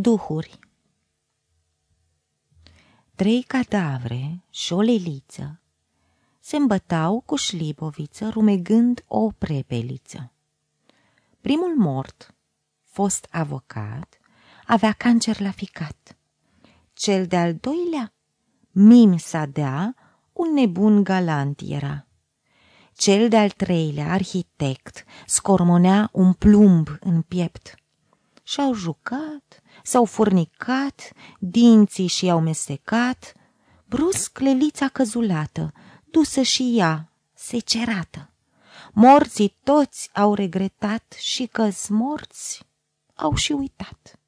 Duhuri Trei cadavre și o leliță se îmbătau cu șliboviță, rumegând o prepeliță. Primul mort, fost avocat, avea cancer la ficat. Cel de-al doilea, mim să dea, un nebun galant era. Cel de-al treilea, arhitect, scormonea un plumb în piept. Și-au jucat, s-au furnicat, dinții și-au mestecat, brusc lelița căzulată, dusă și ea, secerată. Morții toți au regretat și că morți au și uitat.